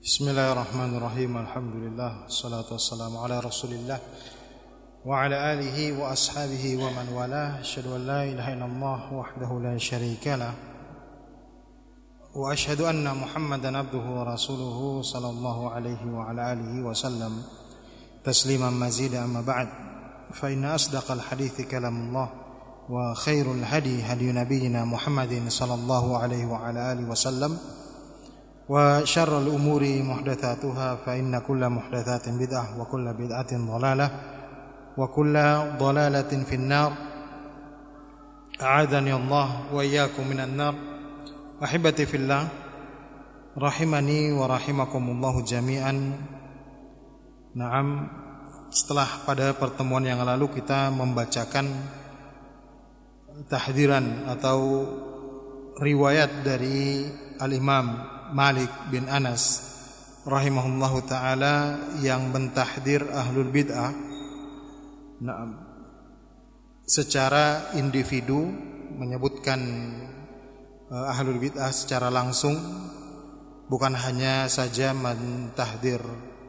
Bismillahirrahmanirrahim. Alhamdulillah. Salatu wassalamu ala rasulillah. Wa ala alihi wa ashabihi wa man wala. Asyadu an la ilaha illallah Wahdahu la sharika lah. Wa asyhadu anna muhammadan abduhu wa rasuluhu Sallallahu alaihi wa ala alihi wa sallam. Tasliman mazida amma ba'd. Fa inna asdaqal hadithi kalamullah. Wa khairul hadi hadi nabiyina Muhammadin Sallallahu alaihi wa ala alihi wa sallam وشر الأمور محدثاتها فإن كل محدثات بدعة وكل بدعة ضلالة وكل ضلالة في النار أعاذني الله وإياكم من النار أحبتي في الله rahimani wa rahimakumullah jami'an. Naam, setelah pada pertemuan yang lalu kita membacakan tahdiran atau riwayat dari Al-Imam Malik bin Anas rahimahullahu taala yang mentahdir ahlul bid'ah. Nah, secara individu menyebutkan uh, ahlul bid'ah secara langsung bukan hanya saja mentahdir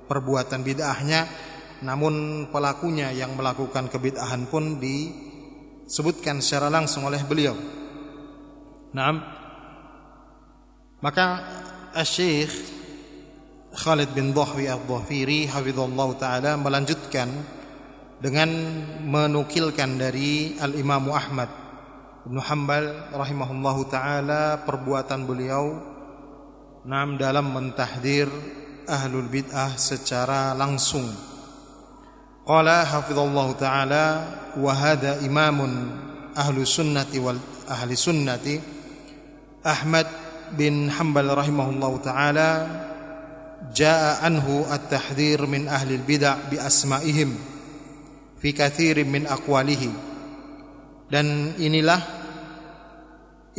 perbuatan bid'ahnya namun pelakunya yang melakukan kebid'ahan pun disebutkan secara langsung oleh beliau. Nah, maka Asy-Syaikh Khalid bin Dhahwi Al-Dhafiri hafizallahu taala melanjutkan dengan menukilkan dari Al-Imam Ahmad bin Hanbal rahimahullahu taala perbuatan beliau nam dalam mentahdir ahlul bid'ah secara langsung. Qala hafizallahu taala wa hadha imamun ahlu sunnati wal ahli sunnati Ahmad bin Hanbal rahimahullahu taala jaa anhu at-tahdhir min ahli al-bid'ah bi asma'ihim fi katsirin min aqwalihi. Dan inilah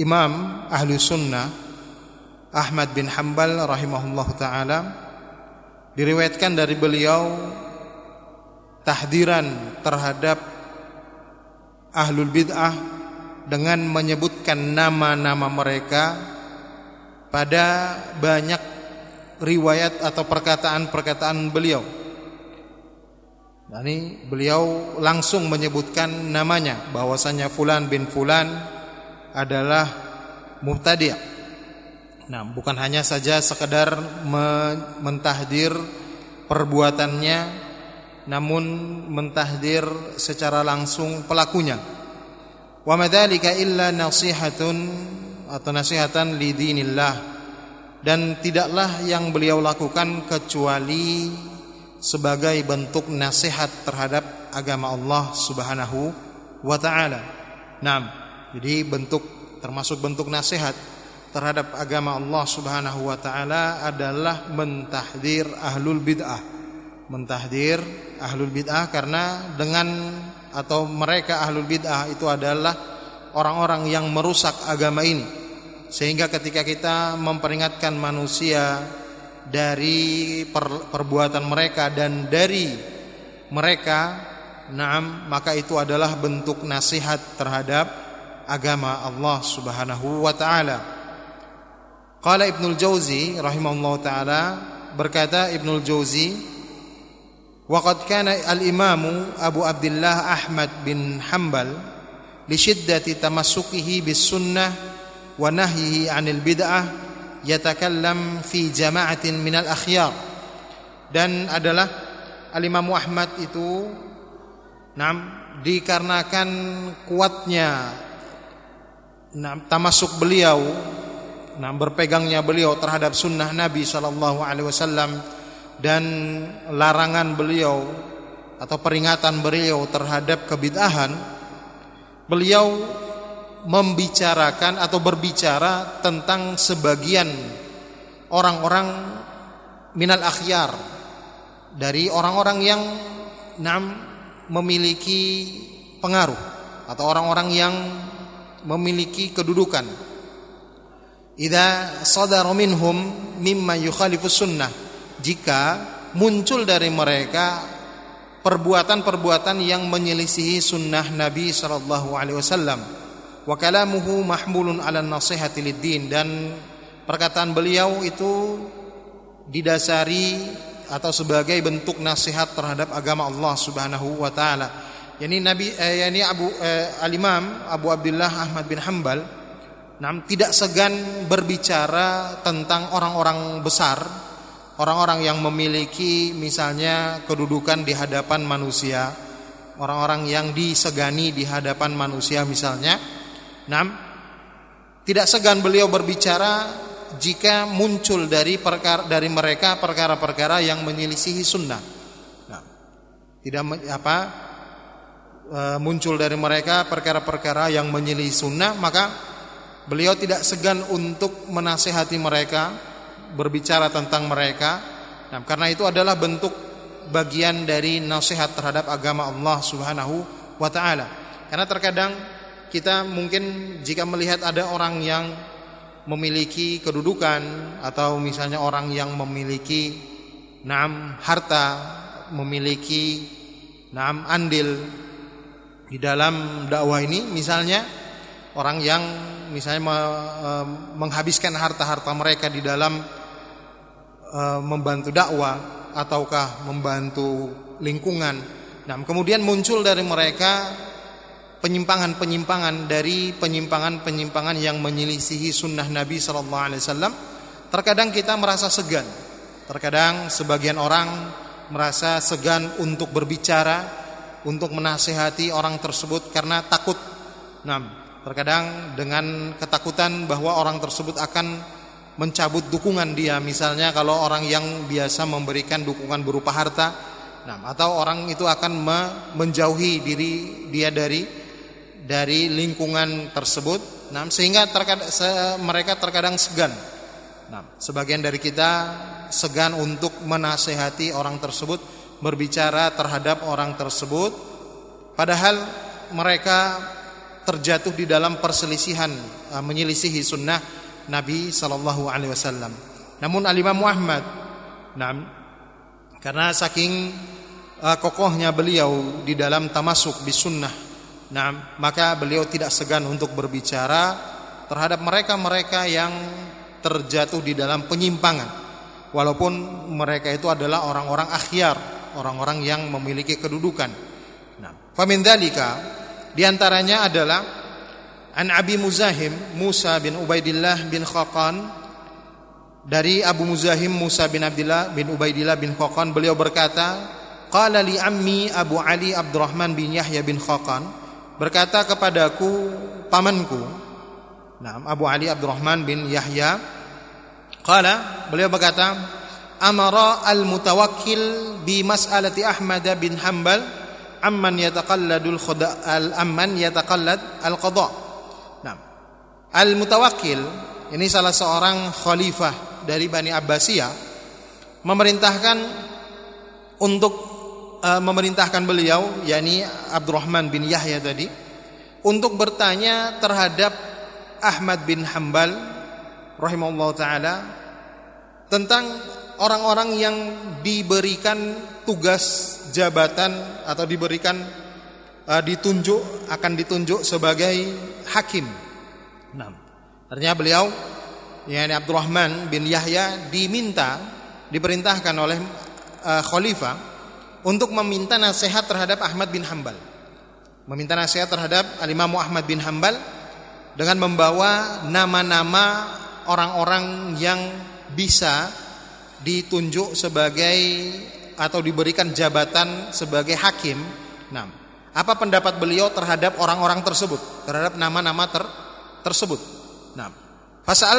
Imam Ahlu Sunnah Ahmad bin Hanbal rahimahullahu taala diriwayatkan dari beliau tahdiran terhadap ahlul bid'ah dengan menyebutkan nama-nama mereka pada banyak riwayat atau perkataan-perkataan beliau. Nah, ini beliau langsung menyebutkan namanya bahwasanya fulan bin fulan adalah mubtadi'. Nah, bukan hanya saja sekedar mentahdir perbuatannya namun mentahdir secara langsung pelakunya. Wa madzalika illa nasihatun atau nasihatan li dinillah dan tidaklah yang beliau lakukan kecuali sebagai bentuk nasihat terhadap agama Allah Subhanahu wa taala. Naam. Jadi bentuk termasuk bentuk nasihat terhadap agama Allah Subhanahu wa taala adalah mentahdir ahlul bid'ah. Mentahdir ahlul bid'ah karena dengan atau mereka ahlul bid'ah itu adalah orang-orang yang merusak agama ini sehingga ketika kita memperingatkan manusia dari per, perbuatan mereka dan dari mereka, naam, maka itu adalah bentuk nasihat terhadap agama Allah Subhanahu wa taala. Qala Ibnu Jauzi rahimahullahu taala berkata Ibnu Jauzi Waqad kana al-imamu Abu Abdullah Ahmad bin Hanbal li shiddati tamassukihi bis sunnah nahyihi 'anil bid'ah yatakallam fi jama'atin minal akhyar. Dan adalah Al-Imam Ahmad itu nam dikarenakan kuatnya nam tamasuk beliau nam berpegangnya beliau terhadap sunnah Nabi sallallahu alaihi wasallam dan larangan beliau atau peringatan beliau terhadap kebid'ahan beliau membicarakan atau berbicara tentang sebagian orang-orang minal akhyar dari orang-orang yang nam memiliki pengaruh atau orang-orang yang memiliki kedudukan. Idza sadara minhum mimma yukhalifu sunnah. Jika muncul dari mereka perbuatan-perbuatan yang menyelisihi sunnah Nabi sallallahu alaihi wasallam wa mahmulun ala nasihati lid dan perkataan beliau itu didasari atau sebagai bentuk nasihat terhadap agama Allah Subhanahu wa taala. Yani Nabi eh, yani Abu eh, Al-Imam Abu Abdullah Ahmad bin Hambal nam tidak segan berbicara tentang orang-orang besar, orang-orang yang memiliki misalnya kedudukan di hadapan manusia, orang-orang yang disegani di hadapan manusia misalnya. Nam tidak segan beliau berbicara jika muncul dari perkara dari mereka perkara-perkara yang menyelisihi sunnah. Nah, tidak apa e, muncul dari mereka perkara-perkara yang menyelisihi sunnah, maka beliau tidak segan untuk menasehati mereka, berbicara tentang mereka. Nah, karena itu adalah bentuk bagian dari nasihat terhadap agama Allah Subhanahu wa taala. Karena terkadang kita mungkin jika melihat ada orang yang memiliki kedudukan atau misalnya orang yang memiliki nam harta, memiliki nam andil di dalam dakwah ini misalnya orang yang misalnya menghabiskan harta-harta mereka di dalam membantu dakwah ataukah membantu lingkungan. Nah, kemudian muncul dari mereka penyimpangan-penyimpangan dari penyimpangan-penyimpangan yang menyelisihi sunnah Nabi Sallallahu Alaihi Wasallam, terkadang kita merasa segan. Terkadang sebagian orang merasa segan untuk berbicara, untuk menasehati orang tersebut karena takut. Nah, terkadang dengan ketakutan bahwa orang tersebut akan mencabut dukungan dia, misalnya kalau orang yang biasa memberikan dukungan berupa harta, nah, atau orang itu akan menjauhi diri dia dari dari lingkungan tersebut nah, sehingga terkadang, se, mereka terkadang segan nah, sebagian dari kita segan untuk menasehati orang tersebut berbicara terhadap orang tersebut padahal mereka terjatuh di dalam perselisihan uh, menyelisihi sunnah Nabi sallallahu alaihi wasallam. Namun Al-Imam Muhammad nah, karena saking uh, kokohnya beliau di dalam tamasuk di sunnah Nah, maka beliau tidak segan untuk berbicara terhadap mereka-mereka yang terjatuh di dalam penyimpangan. Walaupun mereka itu adalah orang-orang akhyar, orang-orang yang memiliki kedudukan. Nah, famin dzalika di antaranya adalah An Abi Muzahim Musa bin Ubaidillah bin Khaqan dari Abu Muzahim Musa bin Abdullah bin Ubaidillah bin Khaqan beliau berkata qala li ammi Abu Ali Abdurrahman bin Yahya bin Khaqan berkata kepadaku pamanku. Nah, Abu Ali Abdurrahman bin Yahya. Qala beliau berkata amara al-mutawakkil bi mas'alati Ahmad bin Hanbal amman yataqalladul khada al amman yataqallad al qada nah al-mutawakkil ini salah seorang khalifah dari Bani Abbasiyah memerintahkan untuk uh, memerintahkan beliau yakni Abdurrahman bin Yahya tadi untuk bertanya terhadap Ahmad bin Hambal rahimahullah taala tentang orang-orang yang diberikan tugas jabatan atau diberikan uh, ditunjuk akan ditunjuk sebagai hakim. Nah, artinya beliau yakni Abdurrahman bin Yahya diminta diperintahkan oleh uh, khalifah untuk meminta nasihat terhadap Ahmad bin Hambal. Meminta nasihat terhadap Al-Imam Ahmad bin Hambal dengan membawa nama-nama orang-orang yang bisa ditunjuk sebagai atau diberikan jabatan sebagai hakim. Nah, apa pendapat beliau terhadap orang-orang tersebut, terhadap nama-nama ter tersebut? Nah,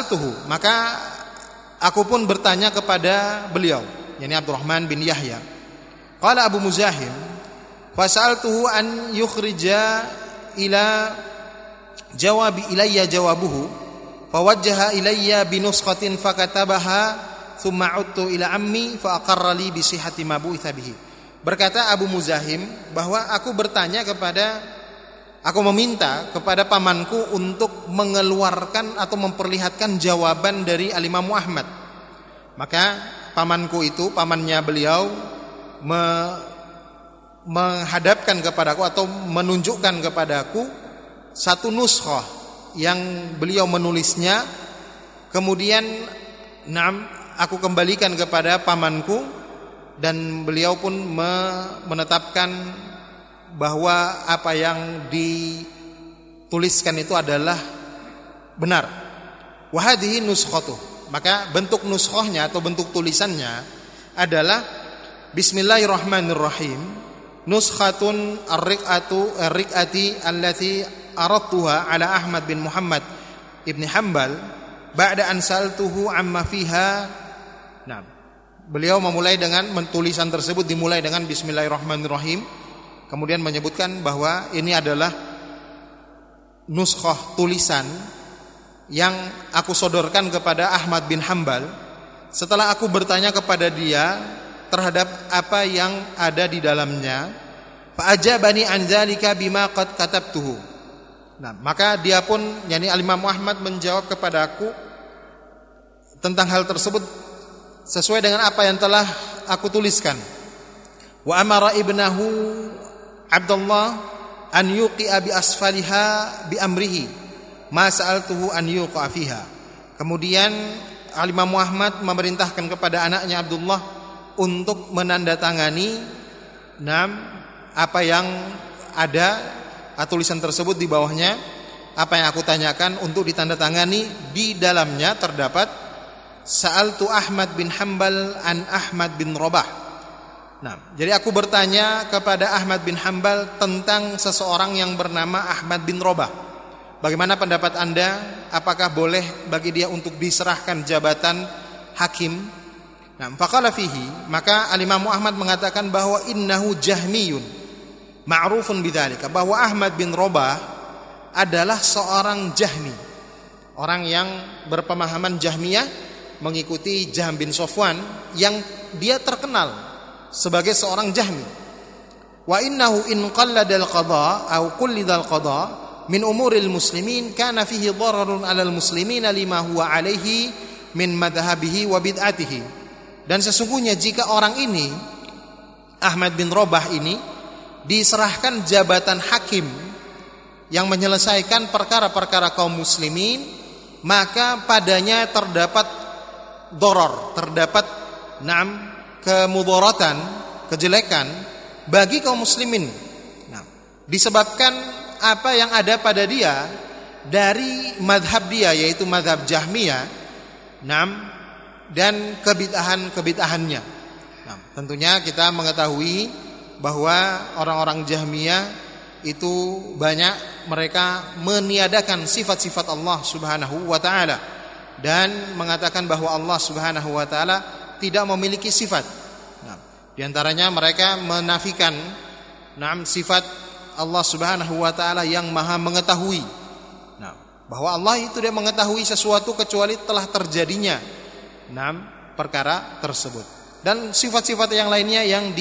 tuhu, maka aku pun bertanya kepada beliau, yakni Abdurrahman bin Yahya. Qala Abu Muzahim Fasaltuhu an yukhrija ila jawabi ilayya jawabuhu fawajjaha ilayya binuskhatin fakatabaha thumma uttu ila ammi fa aqarra li bi sihhati ma berkata Abu Muzahim bahwa aku bertanya kepada aku meminta kepada pamanku untuk mengeluarkan atau memperlihatkan jawaban dari Al-Imam Ahmad. Maka pamanku itu pamannya beliau me, menghadapkan kepadaku atau menunjukkan kepadaku satu nuskhah yang beliau menulisnya kemudian nam aku kembalikan kepada pamanku dan beliau pun menetapkan bahwa apa yang dituliskan itu adalah benar. Wahadihi nuskhatuh. Maka bentuk nuskhohnya atau bentuk tulisannya adalah Bismillahirrahmanirrahim. Nuskhatun ar-riqatu ar-riqati allati aradtuha ala Ahmad bin Muhammad ibni Hambal ba'da an saltuhu amma fiha. Nah, beliau memulai dengan tulisan tersebut dimulai dengan Bismillahirrahmanirrahim. Kemudian menyebutkan bahwa ini adalah nuskhah tulisan yang aku sodorkan kepada Ahmad bin Hambal setelah aku bertanya kepada dia terhadap apa yang ada di dalamnya. Fa ajabani an bima qad katabtuhu. Nah maka dia pun yakni Imam Muhammad menjawab kepada aku tentang hal tersebut sesuai dengan apa yang telah aku tuliskan. Wa amara ibnahu Abdullah an yuqi'a bi asfaliha bi amrihi ma sa'altuhu an yuqa fiha. Kemudian Alimah Muhammad memerintahkan kepada anaknya Abdullah untuk menandatangani enam apa yang ada tulisan tersebut di bawahnya apa yang aku tanyakan untuk ditandatangani di dalamnya terdapat Sa'altu Ahmad bin Hambal an Ahmad bin Robah. Nah, jadi aku bertanya kepada Ahmad bin Hambal tentang seseorang yang bernama Ahmad bin Robah. Bagaimana pendapat Anda? Apakah boleh bagi dia untuk diserahkan jabatan hakim? Nah, faqala fihi, maka Al-Imam Ahmad mengatakan bahwa innahu jahmiyun. Ma'rufun bidzalika bahwa Ahmad bin Robah adalah seorang jahmi. Orang yang berpemahaman jahmiyah mengikuti Jahm bin Sofwan yang dia terkenal sebagai seorang jahmi. Wa innahu in qalladal qada au kullidal qada min umuril muslimin kana fihi dararun alal muslimina lima huwa alaihi min madhabihi wa bid'atihi dan sesungguhnya jika orang ini Ahmad bin Robah ini diserahkan jabatan hakim yang menyelesaikan perkara-perkara kaum muslimin maka padanya terdapat doror terdapat enam kemudaratan kejelekan bagi kaum muslimin. Nah, disebabkan apa yang ada pada dia dari madhab dia yaitu madhab Jahmiyah enam dan kebid'ahan-kebid'ahannya. Nah, tentunya kita mengetahui bahwa orang-orang Jahmiyah itu banyak mereka meniadakan sifat-sifat Allah Subhanahu wa taala dan mengatakan bahwa Allah Subhanahu wa taala tidak memiliki sifat. Nah, di antaranya mereka menafikan sifat Allah Subhanahu wa taala yang Maha mengetahui. Nah, bahwa Allah itu dia mengetahui sesuatu kecuali telah terjadinya enam perkara tersebut. Dan sifat-sifat yang lainnya yang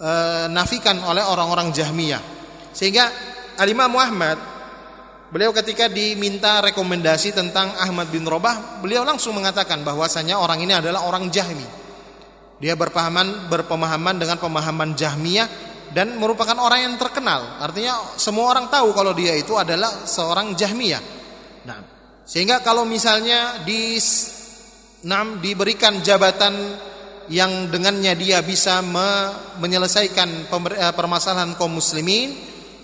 dinafikan e, oleh orang-orang Jahmiyah. Sehingga Al-Imam Muhammad beliau ketika diminta rekomendasi tentang Ahmad bin Robah, beliau langsung mengatakan bahwasanya orang ini adalah orang Jahmi. Dia berpahaman berpemahaman dengan pemahaman Jahmiyah dan merupakan orang yang terkenal. Artinya semua orang tahu kalau dia itu adalah seorang Jahmiyah. Nah, sehingga kalau misalnya di enam diberikan jabatan yang dengannya dia bisa me, menyelesaikan eh, permasalahan kaum muslimin,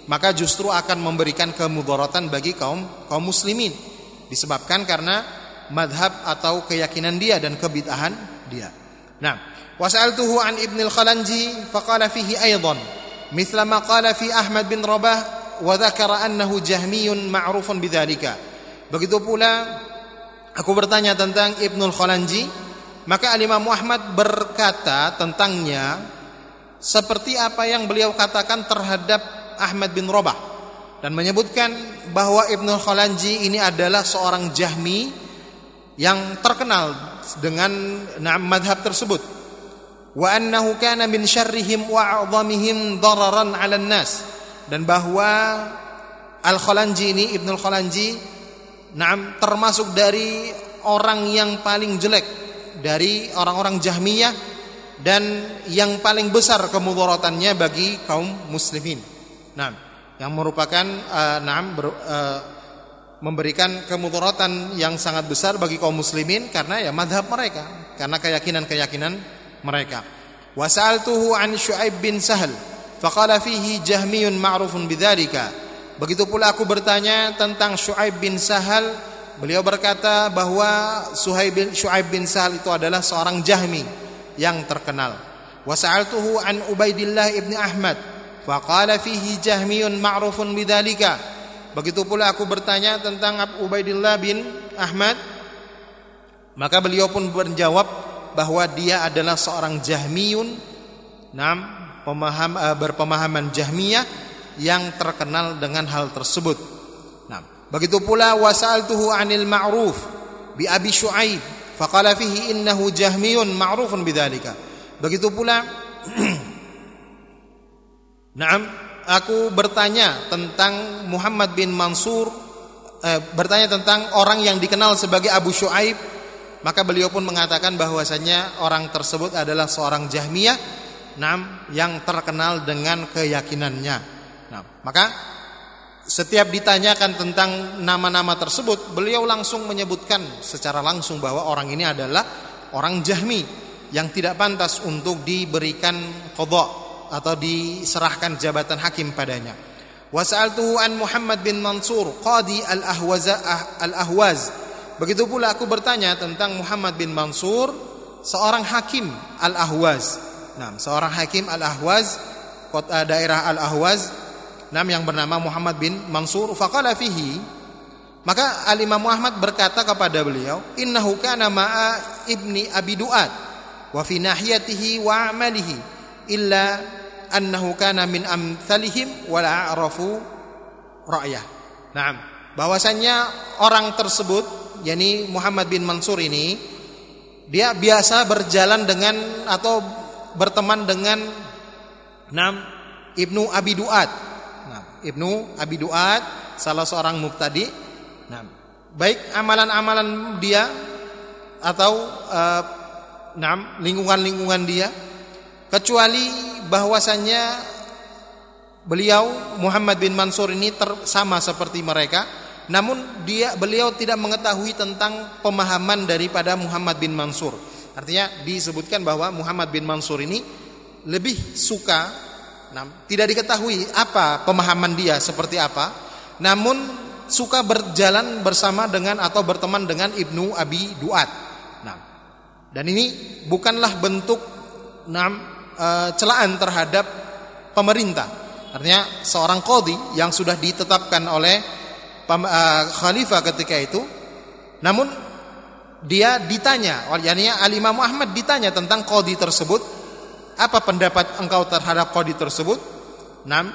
maka justru akan memberikan kemudaratan bagi kaum kaum muslimin. Disebabkan karena madhab atau keyakinan dia dan kebid'ahan dia. Nah, Was'altuhu an Ibn al-Khalanji faqala fihi aidan mithla ma qala fi Ahmad bin Rabah wa dzakara annahu jahmiyun ma'rufun bidzalika. Begitu pula aku bertanya tentang Ibnul Khalanji maka Imam Muhammad berkata tentangnya seperti apa yang beliau katakan terhadap Ahmad bin Rabah dan menyebutkan bahwa Ibnul Khalanji ini adalah seorang Jahmi yang terkenal dengan madhab tersebut. Wa annahu kana min syarrihim wa a'dhamihim dararan 'alan nas dan bahwa Al-Khalanji ini Ibnu Al-Khalanji Naam termasuk dari orang yang paling jelek dari orang-orang Jahmiyah dan yang paling besar kemudaratannya bagi kaum muslimin. Nah, yang merupakan uh, naam ber, uh, memberikan kemudaratan yang sangat besar bagi kaum muslimin karena ya madhab mereka, karena keyakinan-keyakinan mereka. Wasa'altuhu an Syuaib bin Sahal, faqala fihi jahmiyun ma'rufun bidzalika. Begitu pula aku bertanya tentang Syuaib bin Sahal, beliau berkata bahwa Suhaib bin Sahal itu adalah seorang Jahmi yang terkenal. Wasa'altuhu an Ubaidillah ibn Ahmad, faqala fihi jahmiyun ma'rufun bidzalika. Begitu pula aku bertanya tentang Abu Ubaidillah bin Ahmad. Maka beliau pun menjawab bahwa dia adalah seorang Jahmiyun. Nam, pemaham, uh, berpemahaman Jahmiyah yang terkenal dengan hal tersebut. Nah, begitu pula wasaltuhu anil ma'ruf bi Abi Syuaib faqala fihi innahu jahmiyun ma'rufun bidzalika. Begitu pula Naam aku bertanya tentang Muhammad bin Mansur eh, bertanya tentang orang yang dikenal sebagai Abu Shu'aib maka beliau pun mengatakan bahwasanya orang tersebut adalah seorang Jahmiyah nam yang terkenal dengan keyakinannya. Nah, maka setiap ditanyakan tentang nama-nama tersebut, beliau langsung menyebutkan secara langsung bahwa orang ini adalah orang Jahmi yang tidak pantas untuk diberikan qadha atau diserahkan jabatan hakim padanya. Wasa'altuhu an Muhammad bin Mansur qadi al-Ahwaz al-Ahwaz. Begitu pula aku bertanya tentang Muhammad bin Mansur seorang hakim al-Ahwaz. Nah, seorang hakim al-Ahwaz kota daerah al-Ahwaz nam yang bernama Muhammad bin Mansur faqala fihi maka Al Imam Muhammad berkata kepada beliau innahu kana ma'a ibni Abi Duat wa fi nahiyatihi wa amalihi illa annahu kana min amsalihim wala a'rafu ra'yah. Naam. Bahwasanya orang tersebut yakni Muhammad bin Mansur ini dia biasa berjalan dengan atau berteman dengan Nam Ibnu Abi Duat. Ibnu Abi Duat salah seorang mubtadi. Nah, baik amalan-amalan dia atau uh, nah, lingkungan-lingkungan dia kecuali bahwasannya beliau Muhammad bin Mansur ini sama seperti mereka namun dia beliau tidak mengetahui tentang pemahaman daripada Muhammad bin Mansur artinya disebutkan bahwa Muhammad bin Mansur ini lebih suka nah, tidak diketahui apa pemahaman dia seperti apa. Namun suka berjalan bersama dengan atau berteman dengan Ibnu Abi Duat. Nah dan ini bukanlah bentuk nah, uh, celaan terhadap pemerintah. Artinya seorang kodi yang sudah ditetapkan oleh uh, khalifah ketika itu, namun dia ditanya, yakni Al Imam Ahmad ditanya tentang kodi tersebut, apa pendapat engkau terhadap kodi tersebut? Nam.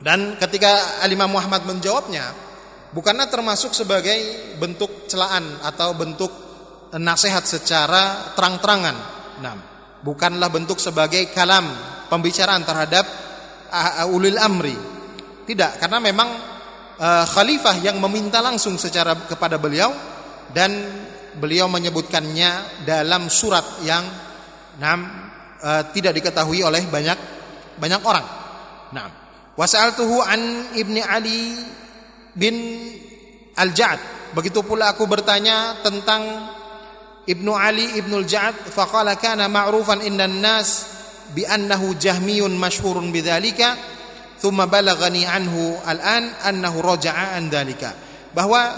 Dan ketika Al Imam Muhammad menjawabnya, bukanlah termasuk sebagai bentuk celaan atau bentuk nasihat secara terang-terangan. Nam bukanlah bentuk sebagai kalam pembicaraan terhadap uh, uh, ulil amri. Tidak, karena memang uh, khalifah yang meminta langsung secara kepada beliau dan beliau menyebutkannya dalam surat yang nam uh, tidak diketahui oleh banyak banyak orang. Nah, wasa'altuhu an Ibni Ali bin Al-Ja'ad. Begitu pula aku bertanya tentang Ibnu Ali Ibnu Al-Ja'ad faqala kana ma'rufan indan nas bi annahu jahmiyun masyhurun bidzalika thumma balaghani anhu al-an annahu raja'a an dzalika bahwa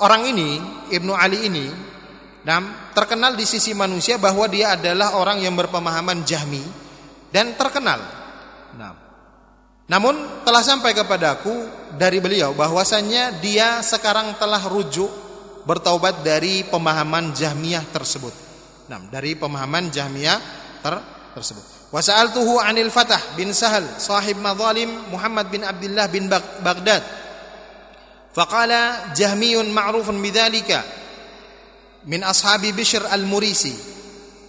orang ini Ibnu Ali ini nam, terkenal di sisi manusia bahwa dia adalah orang yang berpemahaman Jahmi dan terkenal. Nah, namun telah sampai kepadaku dari beliau bahwasannya dia sekarang telah rujuk bertaubat dari pemahaman Jahmiyah tersebut. Nah, dari pemahaman Jahmiyah ter tersebut. Wa sa'altuhu 'anil Fatah bin Sahal, sahib madhalim Muhammad bin Abdullah bin Baghdad. Faqala Jahmiyun ma'rufun bidzalika min ashabi Bishr al-Murisi.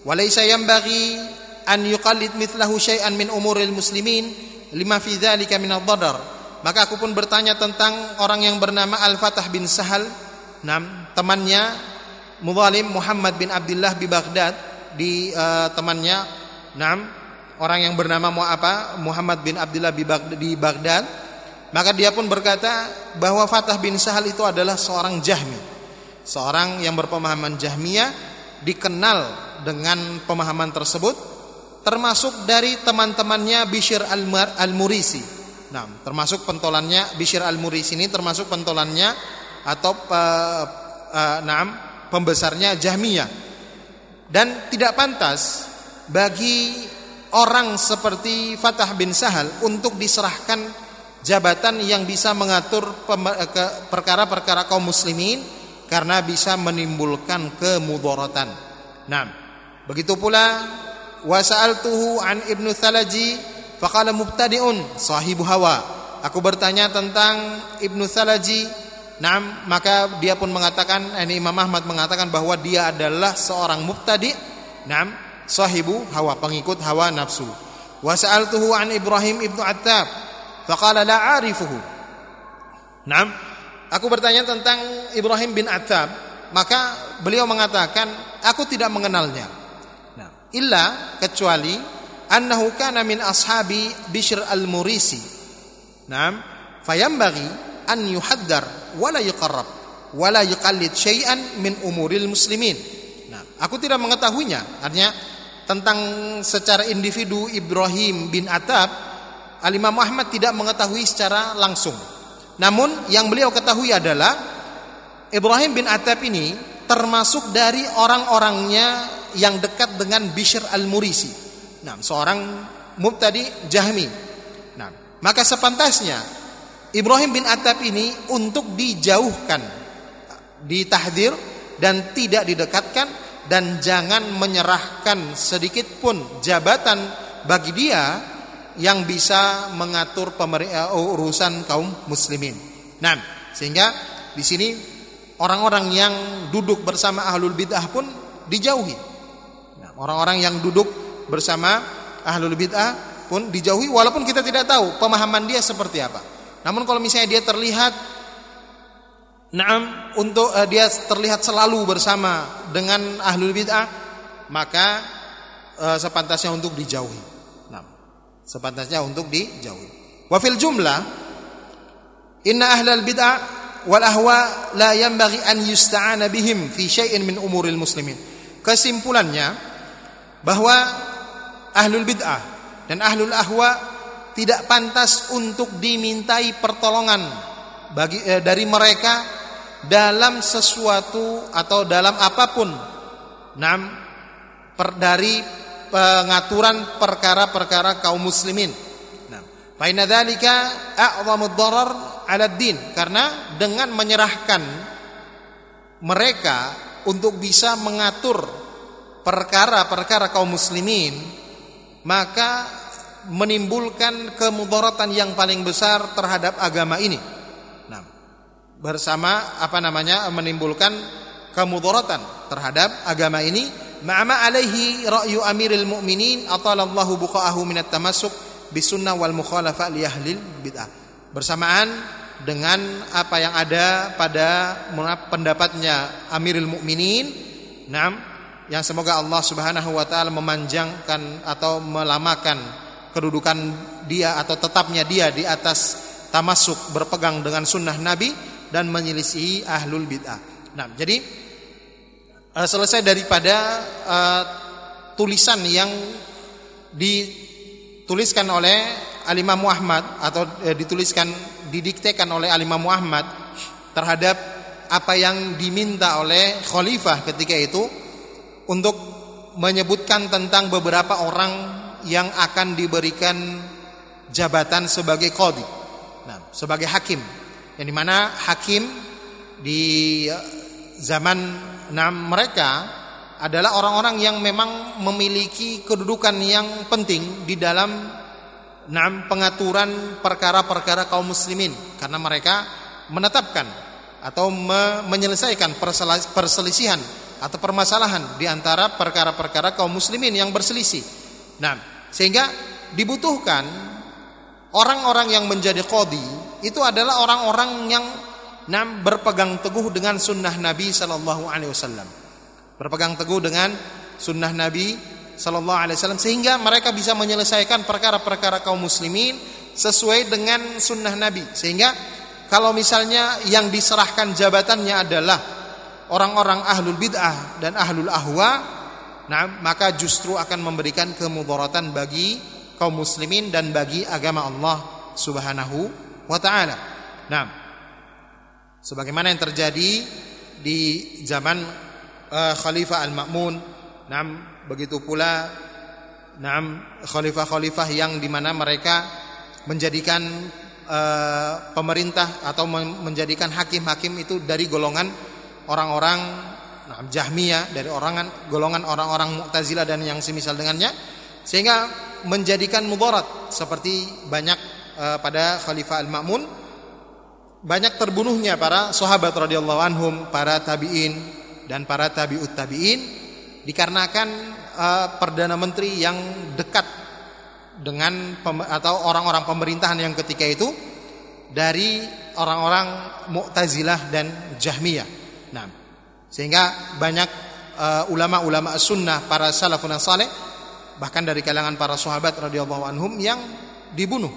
Wa laysa yanbaghi an yuqallid mithlahu syai'an min umuril muslimin lima fi dzalika min ad-darar. Maka aku pun bertanya tentang orang yang bernama Al-Fatah bin Sahal Nam, temannya Mudhalim Muhammad bin Abdullah di Baghdad di uh, temannya Nam, orang yang bernama apa? Muhammad bin Abdullah di Baghdad Maka dia pun berkata bahwa Fatah bin Sahal itu adalah seorang Jahmi. Seorang yang berpemahaman Jahmiyah dikenal dengan pemahaman tersebut termasuk dari teman-temannya Bishr al-Murisi. Nah, termasuk pentolannya Bishr al-Murisi ini termasuk pentolannya atau uh, uh, nah, pembesarnya Jahmiyah. Dan tidak pantas bagi orang seperti Fatah bin Sahal untuk diserahkan jabatan yang bisa mengatur perkara-perkara kaum muslimin karena bisa menimbulkan kemudorotan. Nah, begitu pula wasa'altuhu an Ibnu Thalaji faqala mubtadi'un sahibu hawa. Aku bertanya tentang Ibnu Thalaji Nah, maka dia pun mengatakan, ini Imam Ahmad mengatakan bahwa dia adalah seorang mubtadi, nah, sahibu hawa, pengikut hawa nafsu. Wa sa'altuhu an Ibrahim ibnu Attab, faqala la arifuhu. Nah, aku bertanya tentang Ibrahim bin Attab, maka beliau mengatakan, aku tidak mengenalnya. Nah, illa kecuali annahu kana min ashabi Bishr al-Murisi. Nah, fayambagi an yuhaddar wala yuqarrab wala yuqallid syai'an min umuril muslimin. Nah, aku tidak mengetahuinya. Artinya tentang secara individu Ibrahim bin Atab, Al-Imam Muhammad tidak mengetahui secara langsung. Namun yang beliau ketahui adalah Ibrahim bin Atab ini termasuk dari orang-orangnya yang dekat dengan Bishr al-Murisi. Nah, seorang mubtadi Jahmi. Nah, maka sepantasnya Ibrahim bin Attab ini untuk dijauhkan, ditahdir dan tidak didekatkan dan jangan menyerahkan sedikit pun jabatan bagi dia yang bisa mengatur eh, urusan kaum muslimin. Nah, sehingga di sini orang-orang yang duduk bersama ahlul bid'ah pun dijauhi. Nah, orang-orang yang duduk bersama ahlul bid'ah pun dijauhi walaupun kita tidak tahu pemahaman dia seperti apa. Namun kalau misalnya dia terlihat Naam untuk uh, dia terlihat selalu bersama dengan ahlul bid'ah maka uh, sepantasnya untuk dijauhi. Sepantasnya untuk dijauhi. Wa fil jumlah inna ahlal bid'ah wal ahwa la yanbaghi an yusta'ana bihim fi syai'in min umuril muslimin. Kesimpulannya bahwa ahlul bid'ah dan ahlul ahwa tidak pantas untuk dimintai pertolongan bagi eh, dari mereka dalam sesuatu atau dalam apa pun. Nam per, dari pengaturan perkara-perkara kaum muslimin. Nah, fa inna dzalika darar 'ala din karena dengan menyerahkan mereka untuk bisa mengatur perkara-perkara kaum muslimin maka menimbulkan kemudaratan yang paling besar terhadap agama ini. Nah, bersama apa namanya menimbulkan kemudaratan terhadap agama ini ma'ama alaihi ra'yu amiril mu'minin atalallahu buqa'ahu minat tamassuk bisunnah wal mukhalafa li ahlil bid'ah. Bersamaan dengan apa yang ada pada pendapatnya Amirul Mukminin, nah, yang semoga Allah Subhanahu wa taala memanjangkan atau melamakan kedudukan dia atau tetapnya dia di atas tamasuk berpegang dengan sunnah Nabi dan menyelisihi ahlul bid'ah. Nah, jadi uh, selesai daripada uh, tulisan yang dituliskan oleh Alimah Muhammad atau uh, dituliskan didiktekan oleh Alimah Muhammad terhadap apa yang diminta oleh khalifah ketika itu untuk menyebutkan tentang beberapa orang yang akan diberikan jabatan sebagai qadhi. Nah, sebagai hakim. Yang di mana hakim di eh, zaman nah, mereka adalah orang-orang yang memang memiliki kedudukan yang penting di dalam nah, pengaturan perkara-perkara kaum muslimin karena mereka menetapkan atau me menyelesaikan perselisihan atau permasalahan di antara perkara-perkara kaum muslimin yang berselisih. Nah, sehingga dibutuhkan orang-orang yang menjadi qadi itu adalah orang-orang yang nam berpegang teguh dengan sunnah Nabi Sallallahu Alaihi Wasallam, berpegang teguh dengan sunnah Nabi Sallallahu Alaihi Wasallam sehingga mereka bisa menyelesaikan perkara-perkara kaum muslimin sesuai dengan sunnah Nabi. Sehingga kalau misalnya yang diserahkan jabatannya adalah orang-orang ahlul bid'ah dan ahlul ahwa, nah maka justru akan memberikan kemudaratan bagi kaum muslimin dan bagi agama Allah Subhanahu wa taala. Nah, sebagaimana yang terjadi di zaman uh, Khalifah Al-Ma'mun, nah begitu pula nah khalifah-khalifah yang di mana mereka menjadikan uh, pemerintah atau menjadikan hakim-hakim itu dari golongan orang-orang nah, Jahmiyah, dari orang golongan orang-orang Mu'tazilah dan yang semisal dengannya sehingga menjadikan mudarat seperti banyak uh, pada Khalifah Al-Ma'mun banyak terbunuhnya para sahabat radhiyallahu anhum, para tabi'in dan para tabi'ut tabi'in dikarenakan uh, perdana menteri yang dekat dengan atau orang-orang pemerintahan yang ketika itu dari orang-orang Mu'tazilah dan Jahmiyah. Nah, sehingga banyak ulama-ulama uh, sunnah para salafun saleh bahkan dari kalangan para sahabat radhiyallahu anhum yang dibunuh,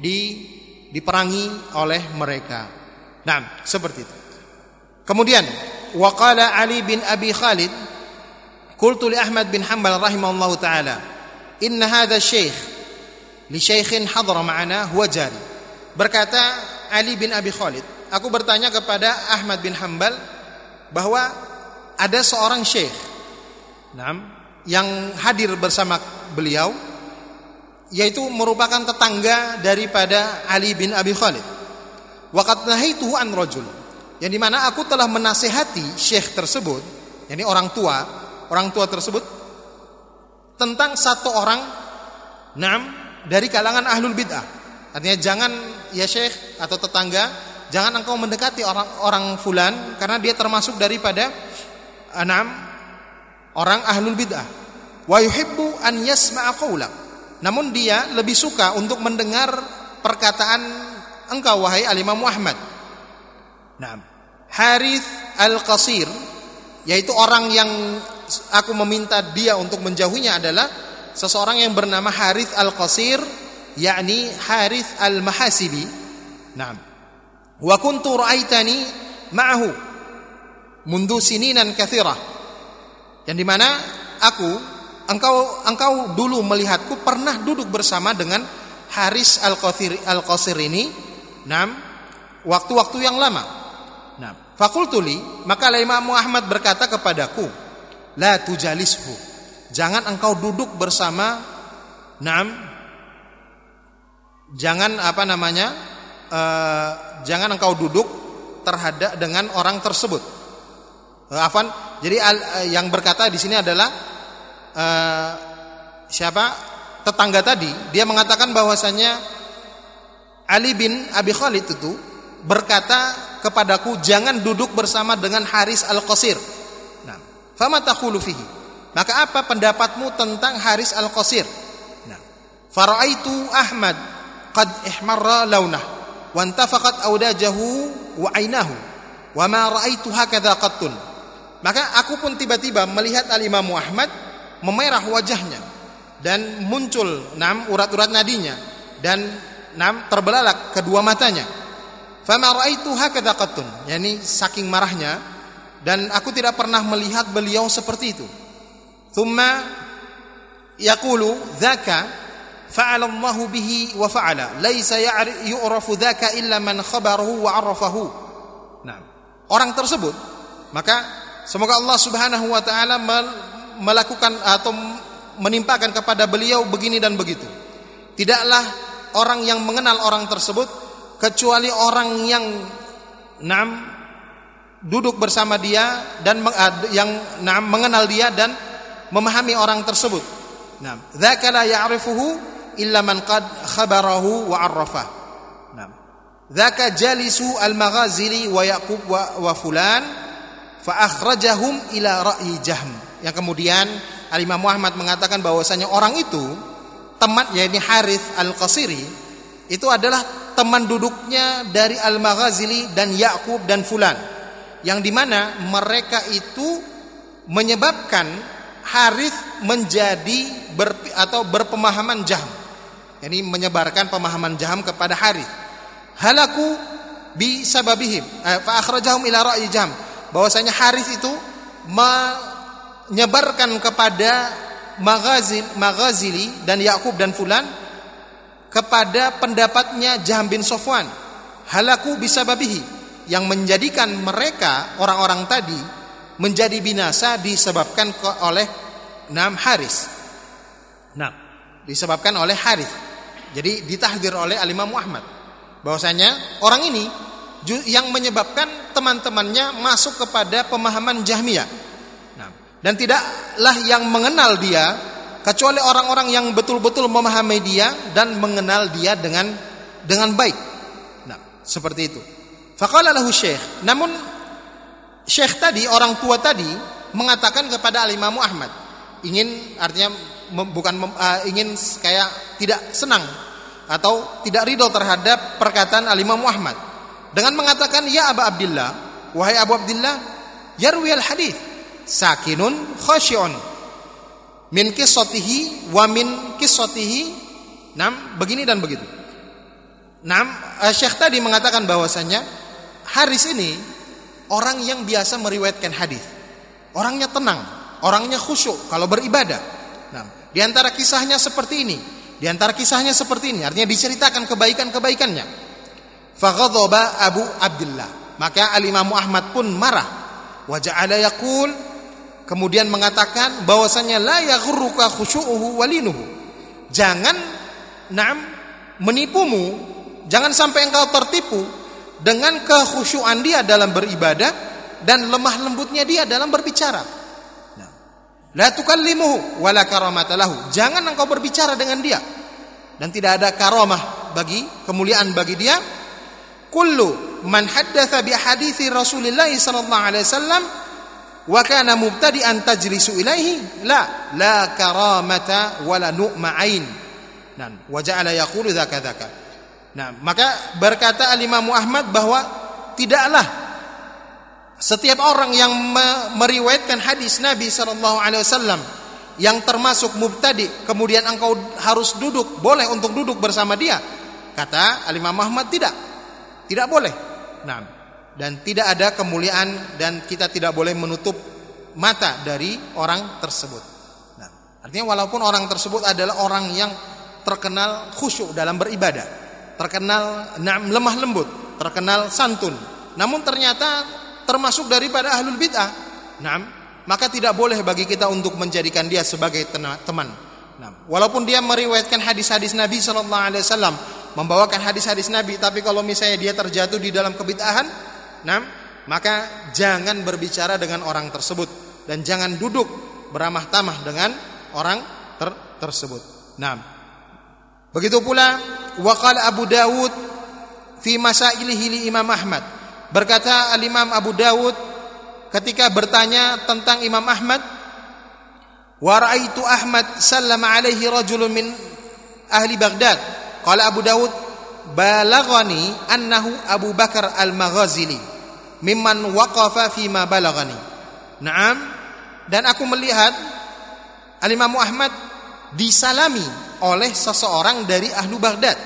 di diperangi oleh mereka. Nah, seperti itu. Kemudian waqala Ali bin Abi Khalid qultu li Ahmad bin Hanbal rahimahullahu taala inna hadha syekh li syaikhin hadra ma'ana huwa jari. Berkata Ali bin Abi Khalid, aku bertanya kepada Ahmad bin Hambal bahwa ada seorang syekh yang hadir bersama beliau yaitu merupakan tetangga daripada Ali bin Abi Khalid. Waqad nahaitu an rajul. Yang di mana aku telah menasehati syekh tersebut, yakni orang tua, orang tua tersebut tentang satu orang nam dari kalangan ahlul bid'ah. Artinya jangan ya syekh atau tetangga, jangan engkau mendekati orang-orang fulan karena dia termasuk daripada enam orang ahlul bid'ah. Wa yuhibbu an yasma'a qawlak. Namun dia lebih suka untuk mendengar perkataan engkau wahai Al-Imam Muhammad. Nah, Harith Al-Qasir yaitu orang yang aku meminta dia untuk menjauhinya adalah seseorang yang bernama Harith Al-Qasir yakni Harith Al-Mahasibi. Naam. Wa kuntu ra'aitani ma'ahu mundu sininan kathirah. Yang di mana aku engkau engkau dulu melihatku pernah duduk bersama dengan Haris Al-Qasir Al-Qasir ini. Naam. Waktu-waktu yang lama. Nah, fakultuli maka Imam Muhammad berkata kepadaku, la tujalishu. Jangan engkau duduk bersama. Naam. Jangan apa namanya uh, jangan engkau duduk terhadap dengan orang tersebut. Uh, Afan, jadi uh, yang berkata di sini adalah uh, siapa? Tetangga tadi, dia mengatakan bahwasanya Ali bin Abi Khalid itu berkata kepadaku jangan duduk bersama dengan Haris Al-Qasir. Nah? Maka apa pendapatmu tentang Haris Al-Qasir? Nah, faraitu Ahmad qad ihmarra launah wa antafaqat awdajahu wa ainahu wa ma raaitu hakadha qattun. Maka aku pun tiba-tiba melihat Al-Imam Muhammad memerah wajahnya dan muncul enam urat-urat nadinya dan enam terbelalak kedua matanya. Fama raaitu hakadha qattun, yakni saking marahnya dan aku tidak pernah melihat beliau seperti itu. ثم يقول ذاك فعل الله به وفعل ليس يعرف ذاك إلا من خبره وعرفه nah orang tersebut maka semoga Allah Subhanahu wa taala melakukan atau menimpakan kepada beliau begini dan begitu tidaklah orang yang mengenal orang tersebut kecuali orang yang nam duduk bersama dia dan yang nam mengenal dia dan memahami orang tersebut. Nah, dzaka la ya'rifuhu illa man qad khabarahu wa 'arrafah. Nah, dzaka jalisu al-maghazili wa Yaqub wa, fulan fa akhrajahum ila ra'yi Jahm. Yang kemudian Al-Imam Muhammad mengatakan bahwasanya orang itu teman yakni Harith Al-Qasiri itu adalah teman duduknya dari Al-Maghazili dan Yakub dan Fulan. Yang di mana mereka itu menyebabkan Harith menjadi ber, atau berpemahaman Jahm. ini menyebarkan pemahaman jaham kepada Harith. Halaku bi sababihim eh, fa akhrajahum ila ra'yi jaham bahwasanya Harith itu menyebarkan kepada Maghazil, Maghazili dan Yakub dan Fulan kepada pendapatnya Jaham bin Sofwan halaku bisa babihi yang menjadikan mereka orang-orang tadi menjadi binasa disebabkan oleh Nam Haris. Nah, disebabkan oleh Haris. Jadi ditahdir oleh Alimah Muhammad bahwasanya orang ini yang menyebabkan teman-temannya masuk kepada pemahaman Jahmiyah. Dan tidaklah yang mengenal dia kecuali orang-orang yang betul-betul memahami dia dan mengenal dia dengan dengan baik. Nah, seperti itu. Faqala lahu syekh. Namun syekh tadi, orang tua tadi mengatakan kepada Al-Imam Ahmad, ingin artinya bukan uh, ingin kayak tidak senang atau tidak ridho terhadap perkataan Al-Imam Ahmad dengan mengatakan ya Abu Abdullah, wahai Abu Abdullah, yarwi al-hadis sakinun khasyi'un min qissatihi wa min qissatihi nam begini dan begitu. Nam uh, Syekh tadi mengatakan bahwasanya Haris ini orang yang biasa meriwayatkan hadis. Orangnya tenang, orangnya khusyuk kalau beribadah. Nah, di antara kisahnya seperti ini, di antara kisahnya seperti ini, artinya diceritakan kebaikan-kebaikannya. Faghadhaba Abu Abdullah. Maka Al-Imam Ahmad pun marah. Wa ja'ala yaqul kemudian mengatakan bahwasanya la yaghurruka khusyu'uhu walinuhu. Jangan nam menipumu, jangan sampai engkau tertipu dengan kekhusyuan dia dalam beribadah dan lemah lembutnya dia dalam berbicara. Nah, la tukallimuhu wala karamata lahu. Jangan engkau berbicara dengan dia dan tidak ada karamah bagi kemuliaan bagi dia. Kullu man haddatsa bi hadithi Rasulillah sallallahu alaihi wasallam wa kana mubtadi'an tajlisu ilaihi? La. La karamata wala nu'ma ain. Dan wa ja'ala yaqulu dzaka dzaka. Nah, maka berkata Al-Imam Ahmad bahwa tidaklah setiap orang yang meriwayatkan hadis Nabi sallallahu alaihi wasallam yang termasuk mubtadi kemudian engkau harus duduk boleh untuk duduk bersama dia? Kata Al-Imam Ahmad tidak. Tidak boleh. Nah dan tidak ada kemuliaan dan kita tidak boleh menutup mata dari orang tersebut nah artinya walaupun orang tersebut adalah orang yang terkenal khusyuk dalam beribadah terkenal lemah lembut, terkenal santun. Namun ternyata termasuk daripada ahlul bid'ah. Nah, maka tidak boleh bagi kita untuk menjadikan dia sebagai teman. Nah, walaupun dia meriwayatkan hadis-hadis Nabi Shallallahu Alaihi Wasallam, membawakan hadis-hadis Nabi, tapi kalau misalnya dia terjatuh di dalam kebid'ahan, nah, maka jangan berbicara dengan orang tersebut dan jangan duduk beramah tamah dengan orang ter tersebut. Nah, Begitu pula waqala Abu Dawud fi masailihi li Imam Ahmad. Berkata Al-Imam Abu Dawud ketika bertanya tentang Imam Ahmad, wa raaitu Ahmad sallama alaihi rajulun min ahli Baghdad. Qala Abu Dawud balaghani annahu Abu Bakar Al-Maghazili mimman waqafa fi ma balaghani. Naam. Dan aku melihat Al-Imam Ahmad disalami oleh seseorang dari ahlu Baghdad.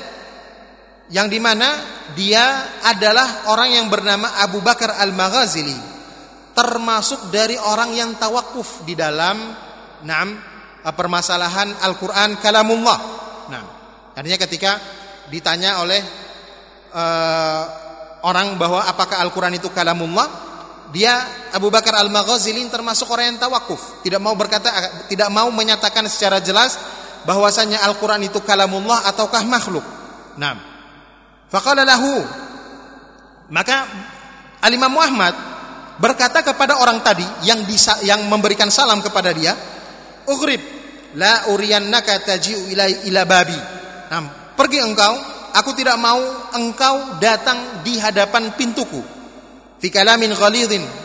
Yang di mana dia adalah orang yang bernama Abu Bakar Al-Maghazili termasuk dari orang yang tawakuf di dalam enam permasalahan Al-Quran kalamullah. Nah artinya ketika ditanya oleh uh, orang bahwa apakah Al-Quran itu kalamullah? Dia Abu Bakar Al-Maghazili termasuk orang yang tawakuf. Tidak mau berkata tidak mau menyatakan secara jelas bahwasanya Al-Qur'an itu kalamullah ataukah makhluk. Nah, faqala lahu. Maka Al-Imam Muhammad berkata kepada orang tadi yang bisa, yang memberikan salam kepada dia, "Ughrib la uriyannaka taji'u ila ila babi." Nah, pergi engkau, aku tidak mau engkau datang di hadapan pintuku. Fi kalamin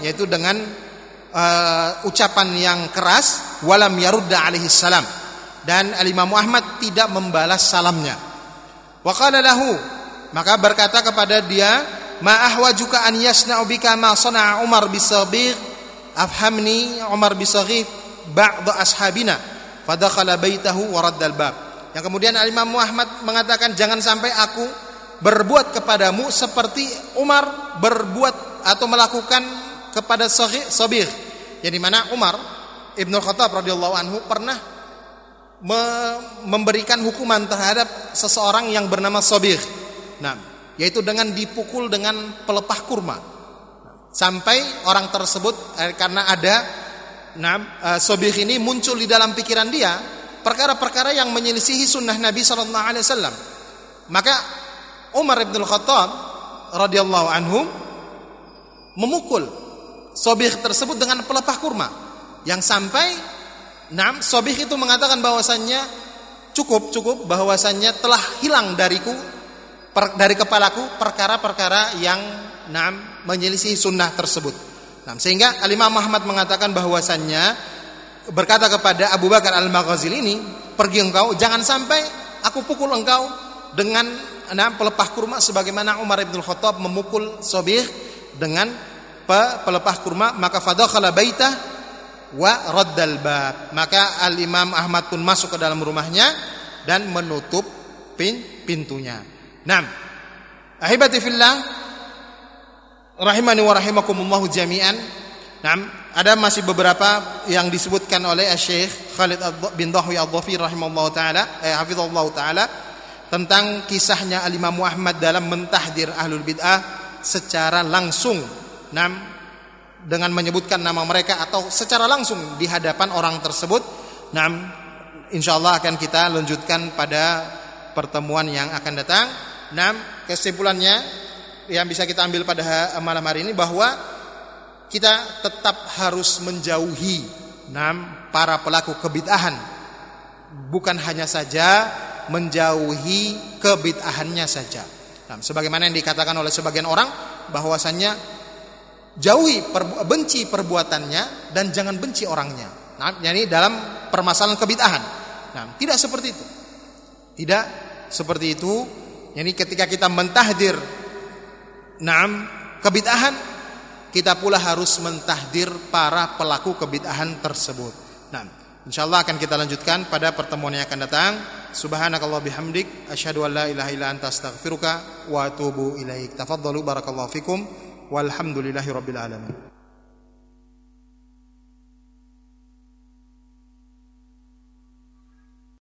yaitu dengan uh, ucapan yang keras, walam yarudda alaihi salam dan Al-Imam Ahmad tidak membalas salamnya. Wa qala lahu maka berkata kepada dia, "Ma ahwajuka an yasna'u bika ma sana'a Umar bisabigh? Afhamni Umar bisaghi ba'd ashabina." Fadakhala baitahu wa raddal bab. Yang kemudian Al-Imam Muhammad mengatakan jangan sampai aku berbuat kepadamu seperti Umar berbuat atau melakukan kepada Sabir. Yang mana Umar Ibnu Khattab radhiyallahu anhu pernah me memberikan hukuman terhadap seseorang yang bernama Sabir. Nah, yaitu dengan dipukul dengan pelepah kurma. Sampai orang tersebut eh, karena ada nah, eh, ini muncul di dalam pikiran dia perkara-perkara yang menyelisihi sunnah Nabi Sallallahu Alaihi Wasallam. Maka Umar bin Khattab radhiyallahu anhu memukul sobih tersebut dengan pelepah kurma yang sampai Nam sobih itu mengatakan bahwasannya cukup cukup bahwasannya telah hilang dariku per, dari kepalaku perkara-perkara yang nam menyelisih sunnah tersebut. Nah, sehingga Al Imam Muhammad mengatakan bahwasannya berkata kepada Abu Bakar Al-Maghazil ini, pergi engkau, jangan sampai aku pukul engkau dengan enam pelepah kurma sebagaimana Umar bin Khattab memukul Sobih dengan pelepah kurma, maka fadakhala baitah wa raddal bab. Maka Al-Imam Ahmad pun masuk ke dalam rumahnya dan menutup pin pintunya. Naam. Ahibati fillah rahimani wa rahimakumullah jami'an. Naam, ada masih beberapa yang disebutkan oleh Syekh Khalid bin Dahwi Al-Dhafi rahimahullah taala, eh hafizallahu taala tentang kisahnya Al-Imam Muhammad dalam mentahdir ahlul bid'ah secara langsung. Nam dengan menyebutkan nama mereka atau secara langsung di hadapan orang tersebut. Nam insyaallah akan kita lanjutkan pada pertemuan yang akan datang. Nam kesimpulannya yang bisa kita ambil pada malam hari ini bahwa kita tetap harus menjauhi enam para pelaku kebid'ahan bukan hanya saja menjauhi kebid'ahannya saja. Nah, sebagaimana yang dikatakan oleh sebagian orang bahwasannya jauhi per, benci perbuatannya dan jangan benci orangnya. Nah, jadi dalam permasalahan kebid'ahan. Nah, tidak seperti itu. Tidak seperti itu. Jadi ketika kita mentahdir enam kebid'ahan kita pula harus mentahdir para pelaku kebid'ahan tersebut. Nah, insyaallah akan kita lanjutkan pada pertemuan yang akan datang. Subhanakallah bihamdik asyhadu an la ilaha illa anta astaghfiruka wa atubu ilaik. Tafaddalu barakallahu fikum walhamdulillahi rabbil alamin.